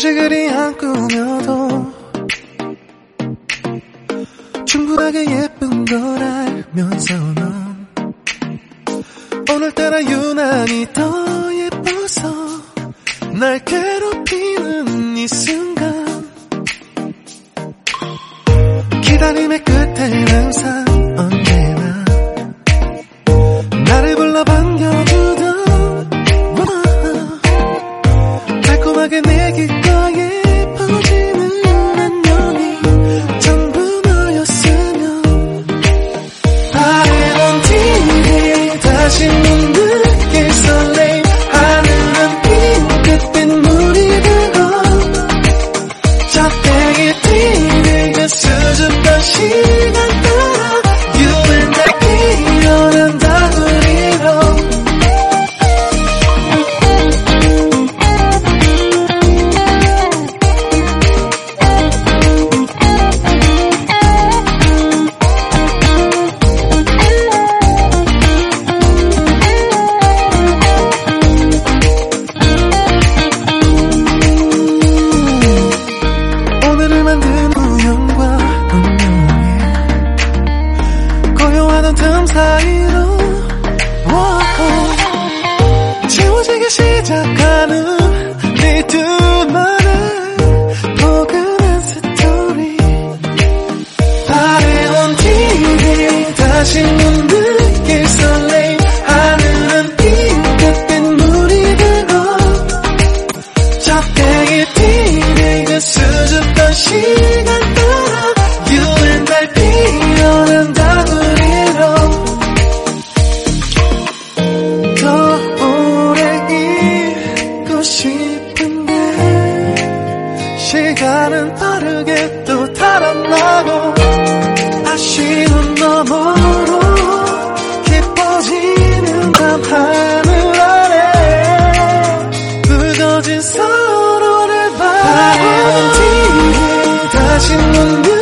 굳이 그리 안 꾸며도 충분하게 예쁜 걸 알면서 넌 오늘따라 유난히 더 예뻐서 날 괴롭히는 이 순간 기다림의 끝엔 항상 언제 틈 사이로 walk 지워지기 시작하는 네 둘만의 포근한 스토리. 바래온 뒤에 다시 눈 시간은 빠르게 또 달아나고 아쉬운 너머로 깊어지는 밤 하늘 아래 굳어진 서로를 바라본 뒤에 다시 못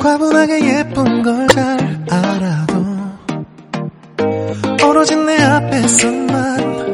과분하게 예쁜 걸 잘 알아도 오로지 내 앞에서만